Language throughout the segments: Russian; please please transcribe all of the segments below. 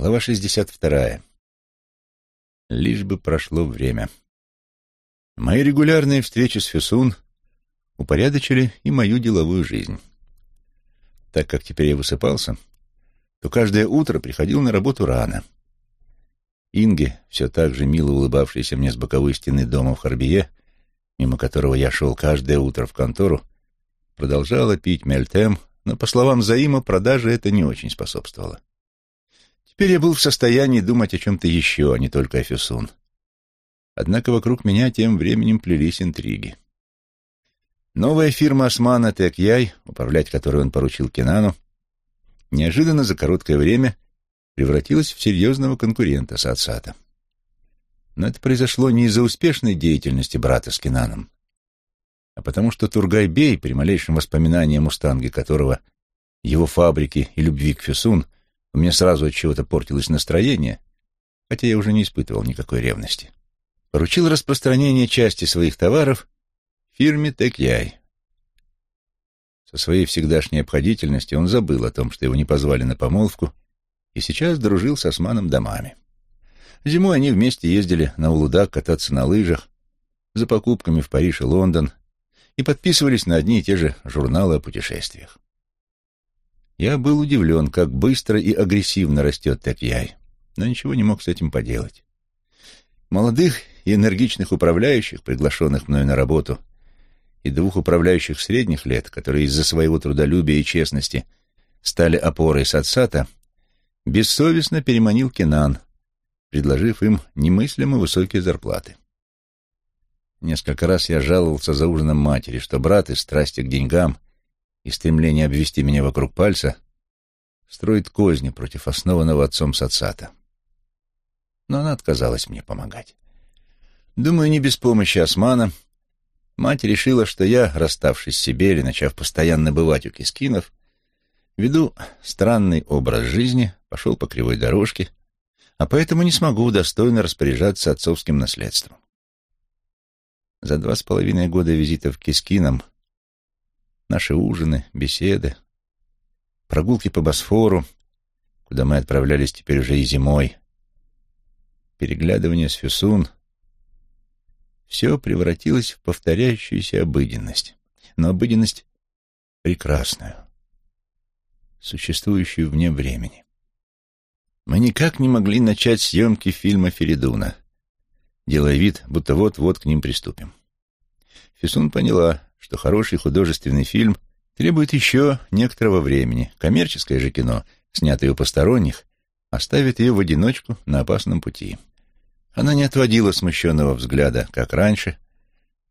Глава 62. Лишь бы прошло время. Мои регулярные встречи с Фюсун упорядочили и мою деловую жизнь. Так как теперь я высыпался, то каждое утро приходил на работу рано. Инге, все так же мило улыбавшаяся мне с боковой стены дома в Харбие, мимо которого я шел каждое утро в контору, продолжала пить мельтем, но, по словам Заима, продаже это не очень способствовало. Теперь я был в состоянии думать о чем-то еще, а не только о Фюсун. Однако вокруг меня тем временем плелись интриги. Новая фирма Османа Тек-Яй, управлять которой он поручил Кенану, неожиданно за короткое время превратилась в серьезного конкурента Саатсата. Но это произошло не из-за успешной деятельности брата с Кенаном, а потому что Тургай-бей, при малейшем воспоминании о мустанге которого, его фабрики и любви к Фюсун — у меня сразу от чего-то портилось настроение, хотя я уже не испытывал никакой ревности. Поручил распространение части своих товаров фирме Текьяй. Со своей всегдашней обходительностью он забыл о том, что его не позвали на помолвку, и сейчас дружил с Османом домами. Зимой они вместе ездили на Улудак кататься на лыжах, за покупками в Париж и Лондон, и подписывались на одни и те же журналы о путешествиях. Я был удивлен, как быстро и агрессивно растет Такьяй, но ничего не мог с этим поделать. Молодых и энергичных управляющих, приглашенных мною на работу, и двух управляющих средних лет, которые из-за своего трудолюбия и честности стали опорой Сатсата, бессовестно переманил Кенан, предложив им немыслимо высокие зарплаты. Несколько раз я жаловался за ужином матери, что брат из страсти к деньгам — и стремление обвести меня вокруг пальца строит козни против основанного отцом Сацата. Но она отказалась мне помогать. Думаю, не без помощи Османа мать решила, что я, расставшись с Сибели, начав постоянно бывать у кискинов, веду странный образ жизни, пошел по кривой дорожке, а поэтому не смогу достойно распоряжаться отцовским наследством. За два с половиной года визитов к Кискинам Наши ужины, беседы, прогулки по Босфору, куда мы отправлялись теперь уже и зимой, переглядывание с Фюсун — все превратилось в повторяющуюся обыденность, но обыденность прекрасную, существующую вне времени. Мы никак не могли начать съемки фильма Феридуна, делая вид, будто вот-вот к ним приступим. Фисун поняла, что хороший художественный фильм требует еще некоторого времени. Коммерческое же кино, снятое у посторонних, оставит ее в одиночку на опасном пути. Она не отводила смущенного взгляда, как раньше,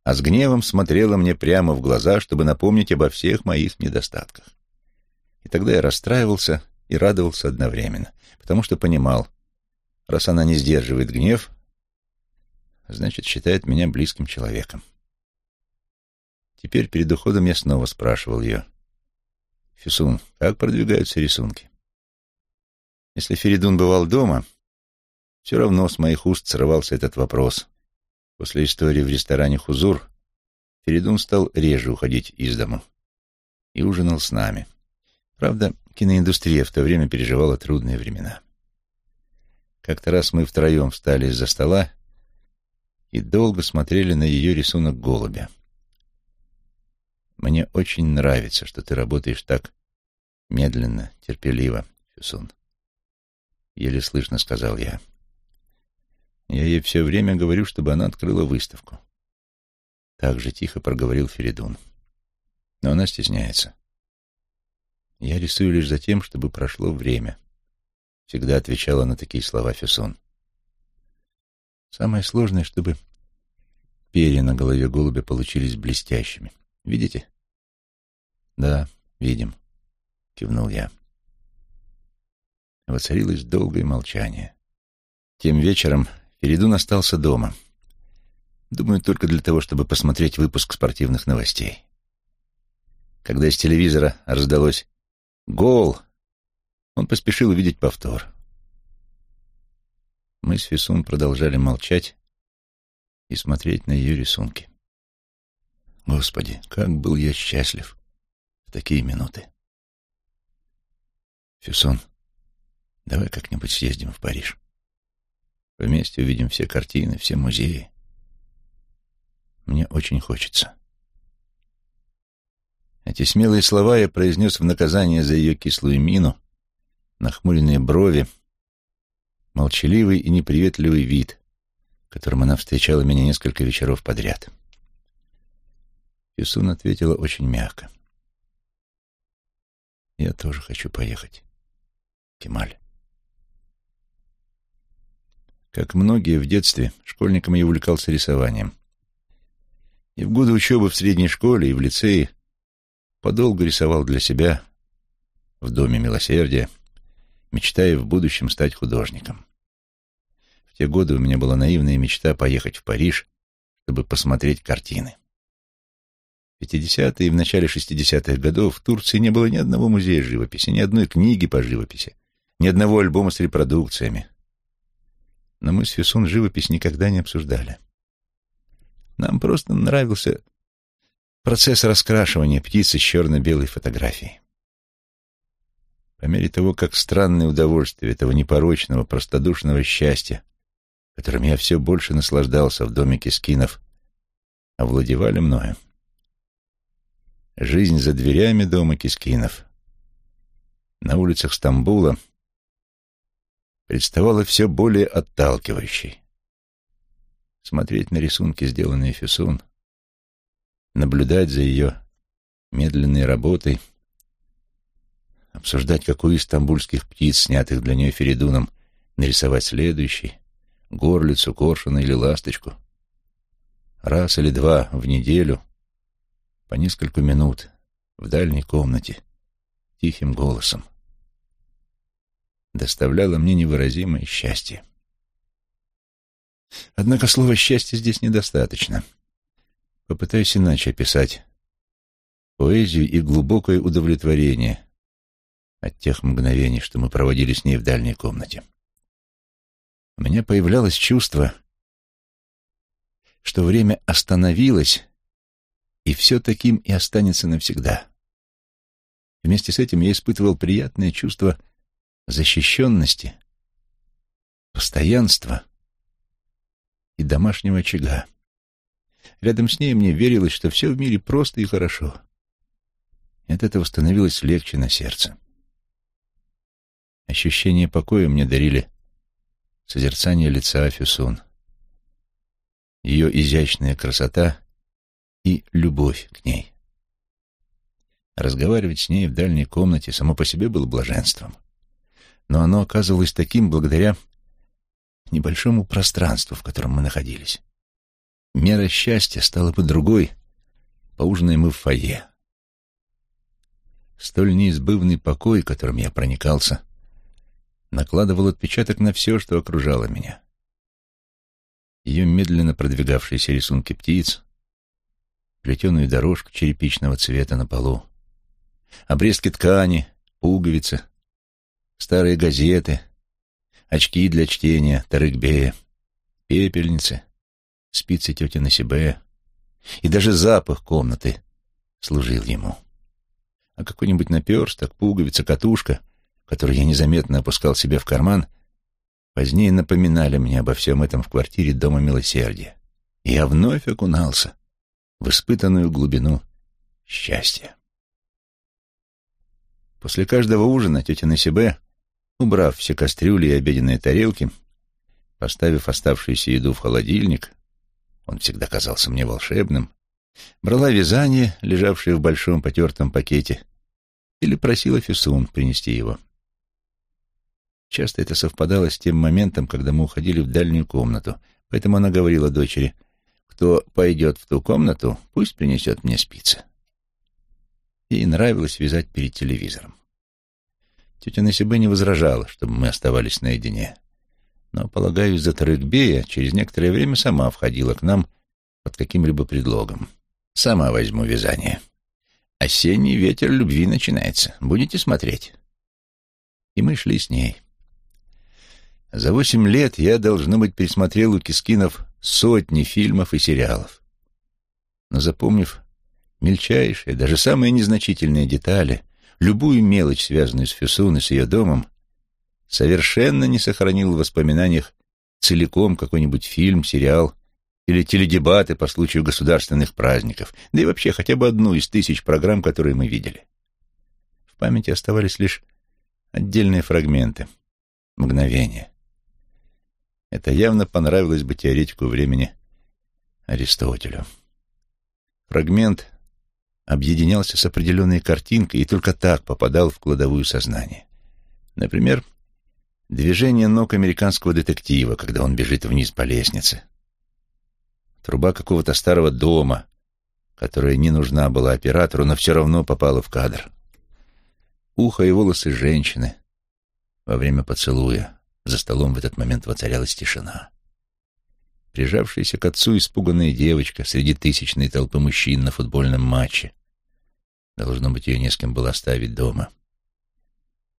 а с гневом смотрела мне прямо в глаза, чтобы напомнить обо всех моих недостатках. И тогда я расстраивался и радовался одновременно, потому что понимал, раз она не сдерживает гнев, значит, считает меня близким человеком. Теперь перед уходом я снова спрашивал ее. «Фисун, как продвигаются рисунки?» Если Феридун бывал дома, все равно с моих уст срывался этот вопрос. После истории в ресторане «Хузур» Феридун стал реже уходить из дому и ужинал с нами. Правда, киноиндустрия в то время переживала трудные времена. Как-то раз мы втроем встали из-за стола и долго смотрели на ее рисунок голубя. Мне очень нравится, что ты работаешь так медленно, терпеливо, Фюсун. Еле слышно сказал я. Я ей все время говорю, чтобы она открыла выставку. Так же тихо проговорил Феридун. Но она стесняется. Я рисую лишь за тем, чтобы прошло время. Всегда отвечала на такие слова Фюсон. Самое сложное, чтобы перья на голове голубя получились блестящими. Видите? Да, видим, кивнул я. Воцарилось долгое молчание. Тем вечером Феридун остался дома. Думаю, только для того, чтобы посмотреть выпуск спортивных новостей. Когда из телевизора раздалось «Гол!», он поспешил увидеть повтор. Мы с Фисун продолжали молчать и смотреть на ее рисунки. Господи, как был я счастлив в такие минуты. Фюсон, давай как-нибудь съездим в Париж. Вместе увидим все картины, все музеи. Мне очень хочется. Эти смелые слова я произнес в наказание за ее кислую мину, нахмуренные брови, молчаливый и неприветливый вид, которым она встречала меня несколько вечеров подряд. Юсун ответила очень мягко. «Я тоже хочу поехать, Кемаль». Как многие в детстве, школьником я увлекался рисованием. И в годы учебы в средней школе и в лицее подолгу рисовал для себя в Доме Милосердия, мечтая в будущем стать художником. В те годы у меня была наивная мечта поехать в Париж, чтобы посмотреть картины. В 50-е и в начале 60-х годов в Турции не было ни одного музея живописи, ни одной книги по живописи, ни одного альбома с репродукциями. Но мы с Фисун живопись никогда не обсуждали. Нам просто нравился процесс раскрашивания птицы с черно-белой фотографией. По мере того, как странное удовольствие этого непорочного, простодушного счастья, которым я все больше наслаждался в доме Кескинов, овладевали мною. Жизнь за дверями дома Кескинов. На улицах Стамбула представала все более отталкивающей. Смотреть на рисунки, сделанные Фисун, наблюдать за ее медленной работой, обсуждать, какую из стамбульских птиц, снятых для нее Феридуном, нарисовать следующий, горлицу, коршуна или ласточку. Раз или два в неделю, по несколько минут, в дальней комнате, тихим голосом, доставляло мне невыразимое счастье. Однако слова «счастье» здесь недостаточно. Попытаюсь иначе описать поэзию и глубокое удовлетворение от тех мгновений, что мы проводили с ней в дальней комнате. У меня появлялось чувство, что время остановилось, и все таким и останется навсегда. Вместе с этим я испытывал приятное чувство защищенности, постоянства и домашнего очага. Рядом с ней мне верилось, что все в мире просто и хорошо. И от этого становилось легче на сердце. Ощущение покоя мне дарили созерцание лица Афюсун, ее изящная красота и любовь к ней. Разговаривать с ней в дальней комнате само по себе было блаженством, но оно оказывалось таким благодаря небольшому пространству, в котором мы находились. Мера счастья стала бы другой, поужинаем мы в фойе. Столь неизбывный покой, которым я проникался, накладывал отпечаток на все, что окружало меня. Ее медленно продвигавшиеся рисунки птиц, плетеную дорожку черепичного цвета на полу, обрезки ткани, пуговицы, старые газеты, очки для чтения, тарыкбея, пепельницы, спицы тети Насибе, и даже запах комнаты служил ему. А какой-нибудь наперсток, пуговица, катушка который я незаметно опускал себе в карман, позднее напоминали мне обо всем этом в квартире Дома Милосердия. Я вновь окунался в испытанную глубину счастья. После каждого ужина тетя Насибе, убрав все кастрюли и обеденные тарелки, поставив оставшуюся еду в холодильник, он всегда казался мне волшебным, брала вязание, лежавшее в большом потертом пакете, или просила Фисун принести его. Часто это совпадало с тем моментом, когда мы уходили в дальнюю комнату, поэтому она говорила дочери, «Кто пойдет в ту комнату, пусть принесет мне спицы». Ей нравилось вязать перед телевизором. Тетя Насибе не возражала, чтобы мы оставались наедине. Но, полагаю, из-за Тарыкбея через некоторое время сама входила к нам под каким-либо предлогом. «Сама возьму вязание. Осенний ветер любви начинается. Будете смотреть?» И мы шли с ней. За восемь лет я, должно быть, пересмотрел у Кескинов сотни фильмов и сериалов. Но запомнив мельчайшие, даже самые незначительные детали, любую мелочь, связанную с Фюсун и с ее домом, совершенно не сохранил в воспоминаниях целиком какой-нибудь фильм, сериал или теледебаты по случаю государственных праздников, да и вообще хотя бы одну из тысяч программ, которые мы видели. В памяти оставались лишь отдельные фрагменты, мгновения. Это явно понравилось бы теоретику времени Аристотелю. Фрагмент объединялся с определенной картинкой и только так попадал в кладовую сознания. Например, движение ног американского детектива, когда он бежит вниз по лестнице. Труба какого-то старого дома, которая не нужна была оператору, но все равно попала в кадр. Ухо и волосы женщины во время поцелуя. За столом в этот момент воцарялась тишина. Прижавшаяся к отцу испуганная девочка среди тысячной толпы мужчин на футбольном матче. Должно быть, ее не с кем было оставить дома.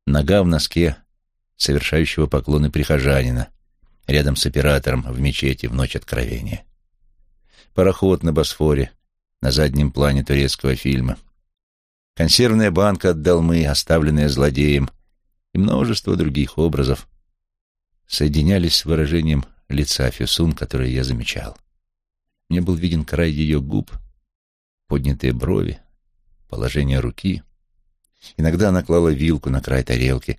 Нога в носке совершающего поклоны прихожанина рядом с оператором в мечети в ночь откровения. Пароход на Босфоре на заднем плане турецкого фильма. Консервная банка от долмы, оставленная злодеем, и множество других образов соединялись с выражением лица Фюсун, которое я замечал. Мне был виден край ее губ, поднятые брови, положение руки. Иногда она клала вилку на край тарелки,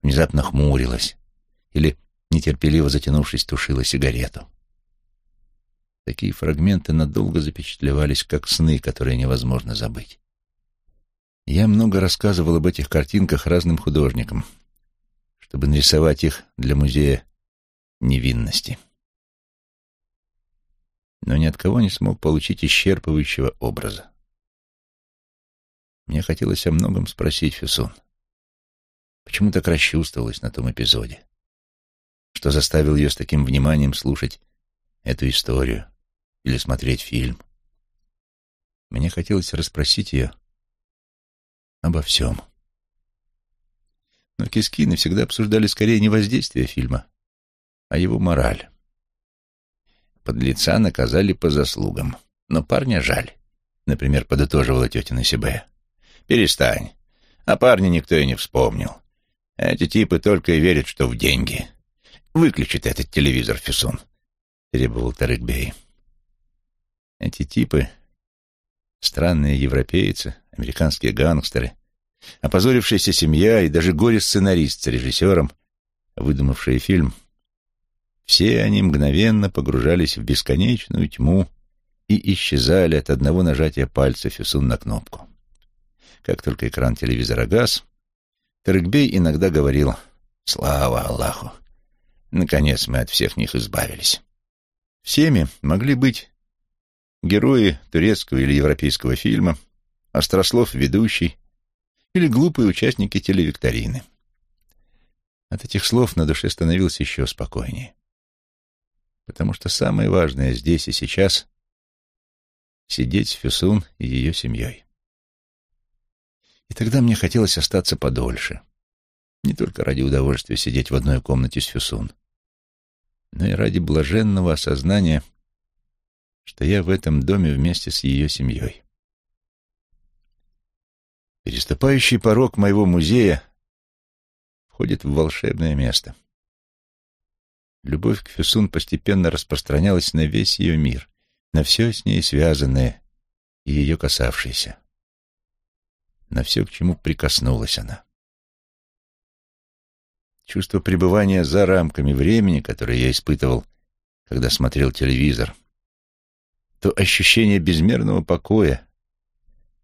внезапно хмурилась или, нетерпеливо затянувшись, тушила сигарету. Такие фрагменты надолго запечатлевались, как сны, которые невозможно забыть. Я много рассказывал об этих картинках разным художникам, чтобы нарисовать их для музея невинности. Но ни от кого не смог получить исчерпывающего образа. Мне хотелось о многом спросить Фюсун. Почему так расчувствовалась на том эпизоде? Что заставил ее с таким вниманием слушать эту историю или смотреть фильм? Мне хотелось расспросить ее обо всем. Но Кискины всегда обсуждали скорее не воздействие фильма, а его мораль. Подлеца наказали по заслугам, но парня жаль. Например, подытоживала тетя Насибе. «Перестань. А парня никто и не вспомнил. Эти типы только и верят, что в деньги. Выключи этот телевизор, Фисун», — требовал Тарыкбей. Эти типы — странные европейцы, американские гангстеры, опозорившаяся семья и даже горе-сценарист с режиссером, выдумавшие фильм — все они мгновенно погружались в бесконечную тьму и исчезали от одного нажатия пальца Фюсун на кнопку. Как только экран телевизора гас, Тарыкбей иногда говорил «Слава Аллаху! Наконец мы от всех них избавились». Всеми могли быть герои турецкого или европейского фильма, острослов ведущий или глупые участники телевикторины. От этих слов на душе становилось еще спокойнее потому что самое важное здесь и сейчас — сидеть с Фюсун и ее семьей. И тогда мне хотелось остаться подольше, не только ради удовольствия сидеть в одной комнате с Фюсун, но и ради блаженного осознания, что я в этом доме вместе с ее семьей. Переступающий порог моего музея входит в волшебное место — Любовь к Фюсун постепенно распространялась на весь ее мир, на все с ней связанное и ее касавшееся, на все, к чему прикоснулась она. Чувство пребывания за рамками времени, которое я испытывал, когда смотрел телевизор, то ощущение безмерного покоя,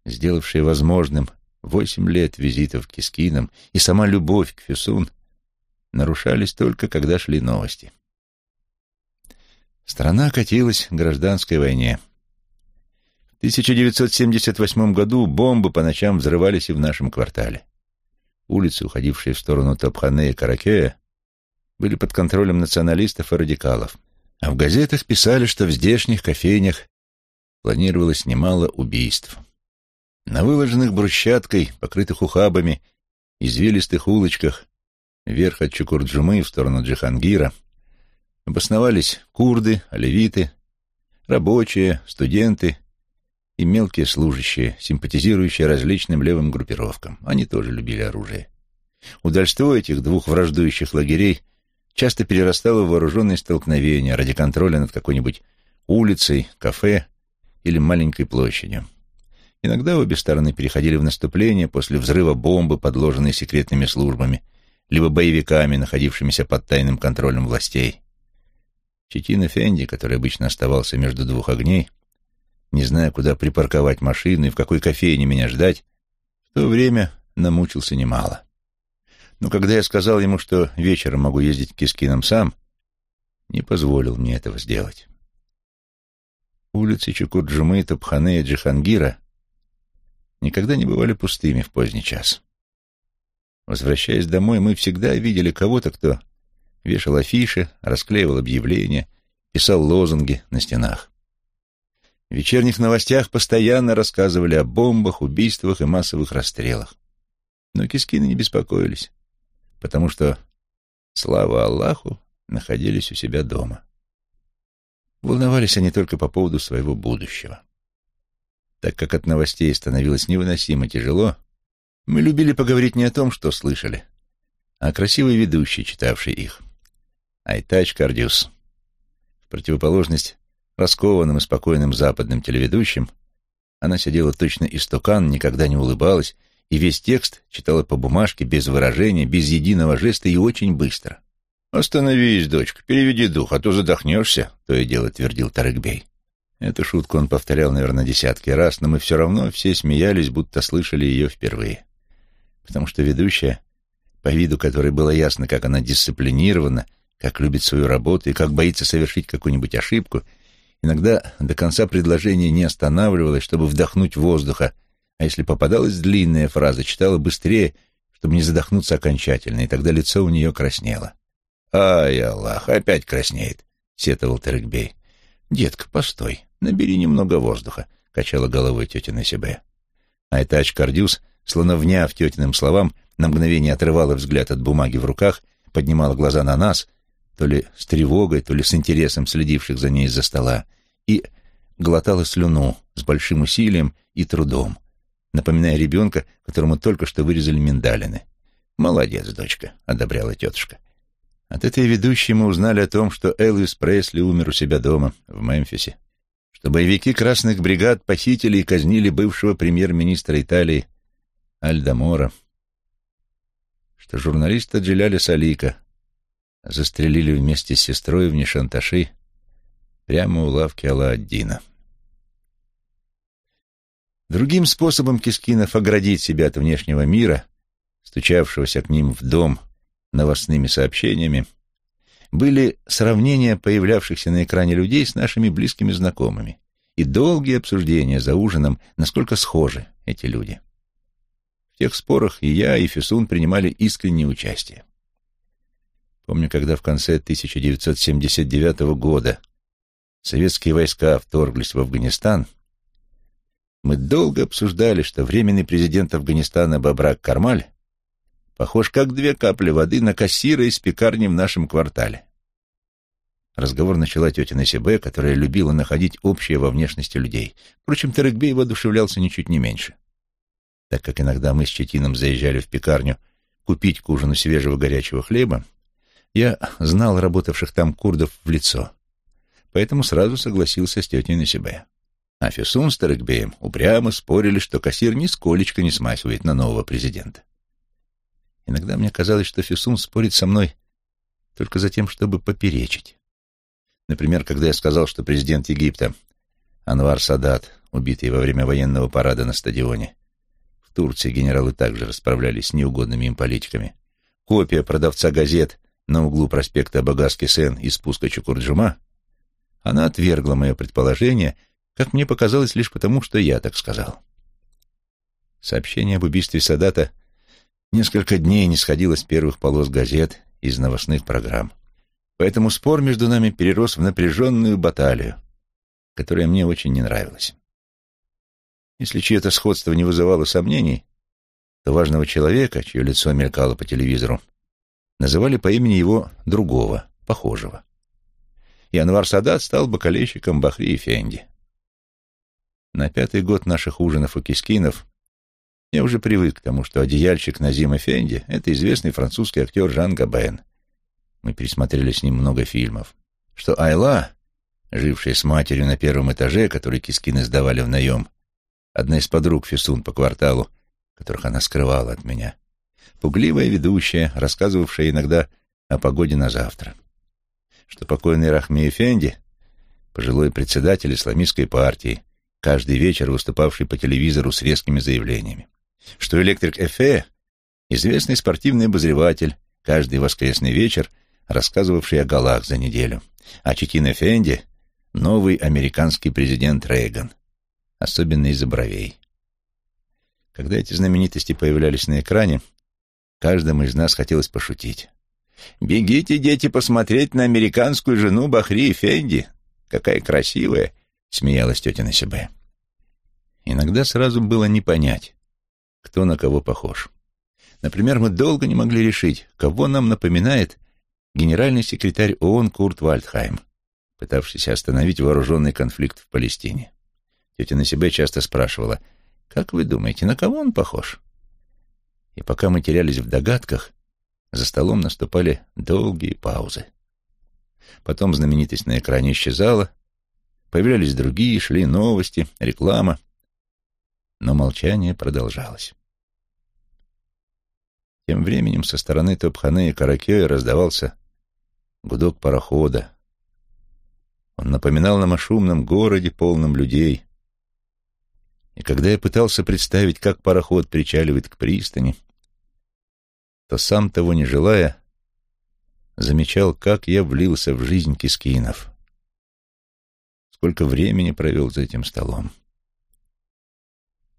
сделавшее возможным восемь лет визитов к Кискинам и сама любовь к Фюсун, нарушались только, когда шли новости. Страна катилась к гражданской войне. В 1978 году бомбы по ночам взрывались и в нашем квартале. Улицы, уходившие в сторону Топхане и Каракея, были под контролем националистов и радикалов, а в газетах писали, что в здешних кофейнях планировалось немало убийств. На выложенных брусчаткой, покрытых ухабами, извилистых улочках вверх от Чукурджумы в сторону Джихангира, обосновались курды, оливиты, рабочие, студенты и мелкие служащие, симпатизирующие различным левым группировкам. Они тоже любили оружие. Удальство этих двух враждующих лагерей часто перерастало в вооруженные столкновения ради контроля над какой-нибудь улицей, кафе или маленькой площадью. Иногда обе стороны переходили в наступление после взрыва бомбы, подложенной секретными службами, либо боевиками, находившимися под тайным контролем властей. Четин Фенди, который обычно оставался между двух огней, не зная, куда припарковать машину и в какой кофейне меня ждать, в то время намучился немало. Но когда я сказал ему, что вечером могу ездить к Кискинам сам, не позволил мне этого сделать. Улицы Чукурджумы, Топхане и Джихангира никогда не бывали пустыми в поздний час. Возвращаясь домой, мы всегда видели кого-то, кто вешал афиши, расклеивал объявления, писал лозунги на стенах. В вечерних новостях постоянно рассказывали о бомбах, убийствах и массовых расстрелах. Но кискины не беспокоились, потому что, слава Аллаху, находились у себя дома. Волновались они только по поводу своего будущего. Так как от новостей становилось невыносимо тяжело, мы любили поговорить не о том, что слышали, а о красивой ведущей, читавшей их. Айтач Кардюс. В противоположность раскованным и спокойным западным телеведущим, она сидела точно истукан, никогда не улыбалась, и весь текст читала по бумажке, без выражения, без единого жеста и очень быстро. «Остановись, дочка, переведи дух, а то задохнешься», — то и дело твердил Тарыкбей. Эту шутку он повторял, наверное, десятки раз, но мы все равно все смеялись, будто слышали ее впервые. Потому что ведущая, по виду которой было ясно, как она дисциплинирована, как любит свою работу и как боится совершить какую-нибудь ошибку, иногда до конца предложения не останавливалась, чтобы вдохнуть воздуха, а если попадалась длинная фраза, читала быстрее, чтобы не задохнуться окончательно, и тогда лицо у нее краснело. «Ай, Аллах, опять краснеет», — сетовал Терекбей. «Детка, постой, набери немного воздуха», — качала головой тетя на себе. Айтач Кардюс, словно вняв тетиным словам, на мгновение отрывала взгляд от бумаги в руках, поднимала глаза на нас, то ли с тревогой, то ли с интересом следивших за ней из-за стола, и глотала слюну с большим усилием и трудом, напоминая ребенка, которому только что вырезали миндалины. «Молодец, дочка», — одобряла тетушка. От этой ведущей мы узнали о том, что Элвис Пресли умер у себя дома, в Мемфисе, что боевики красных бригад похитили и казнили бывшего премьер-министра Италии Альдамора, что журналиста Джеляля Салика застрелили вместе с сестрой в Нишанташи прямо у лавки Алааддина. Другим способом Кескинов оградить себя от внешнего мира, стучавшегося к ним в дом новостными сообщениями, были сравнения появлявшихся на экране людей с нашими близкими знакомыми и долгие обсуждения за ужином, насколько схожи эти люди. В тех спорах и я, и Фисун принимали искреннее участие. Помню, когда в конце 1979 года советские войска вторглись в Афганистан, мы долго обсуждали, что временный президент Афганистана Бабрак Кармаль похож как две капли воды на кассира из пекарни в нашем квартале. Разговор начала тетя Насибе, которая любила находить общее во внешности людей. Впрочем, Тарыкбей воодушевлялся ничуть не меньше. Так как иногда мы с Четином заезжали в пекарню купить к ужину свежего горячего хлеба, я знал работавших там курдов в лицо, поэтому сразу согласился с тетей Насибе. А Фесун с Тарыкбеем упрямо спорили, что кассир нисколечко не смахивает на нового президента. Иногда мне казалось, что Фисун спорит со мной только за тем, чтобы поперечить. Например, когда я сказал, что президент Египта Анвар Садат, убитый во время военного парада на стадионе, в Турции генералы также расправлялись с неугодными им политиками, копия продавца газет на углу проспекта Багаски-Сен и спуска Чукурджума, она отвергла мое предположение, как мне показалось лишь потому, что я так сказал. Сообщение об убийстве Садата — несколько дней не сходило с первых полос газет из новостных программ. Поэтому спор между нами перерос в напряженную баталию, которая мне очень не нравилась. Если чье-то сходство не вызывало сомнений, то важного человека, чье лицо мелькало по телевизору, называли по имени его другого, похожего. И Анвар Садат стал бакалейщиком Бахри Эфенди. На пятый год наших ужинов у Кискинов Я уже привык к тому, что одеяльщик Назим Эфенди — это известный французский актер Жан Габен. Мы пересмотрели с ним много фильмов. Что Айла, жившая с матерью на первом этаже, который кискины сдавали в наем, одна из подруг Фисун по кварталу, которых она скрывала от меня, пугливая ведущая, рассказывавшая иногда о погоде на завтра. Что покойный Рахми Эфенди, пожилой председатель исламистской партии, каждый вечер выступавший по телевизору с резкими заявлениями что электрик Эфе — известный спортивный обозреватель, каждый воскресный вечер рассказывавший о голах за неделю, а Читин Эфенди — новый американский президент Рейган, особенно из-за бровей. Когда эти знаменитости появлялись на экране, каждому из нас хотелось пошутить. «Бегите, дети, посмотреть на американскую жену Бахри Эфенди! Какая красивая!» — смеялась тетя Насибе. Иногда сразу было не понять, кто на кого похож. Например, мы долго не могли решить, кого нам напоминает генеральный секретарь ООН Курт Вальдхайм, пытавшийся остановить вооруженный конфликт в Палестине. Тетя на себя часто спрашивала, «Как вы думаете, на кого он похож?» И пока мы терялись в догадках, за столом наступали долгие паузы. Потом знаменитость на экране исчезала, появлялись другие, шли новости, реклама, но молчание продолжалось. Тем временем со стороны Топханы и Каракея раздавался гудок парохода. Он напоминал нам о шумном городе, полном людей. И когда я пытался представить, как пароход причаливает к пристани, то сам того не желая, замечал, как я влился в жизнь кискинов. Сколько времени провел за этим столом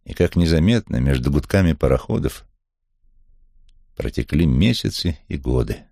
и как незаметно между гудками пароходов протекли месяцы и годы.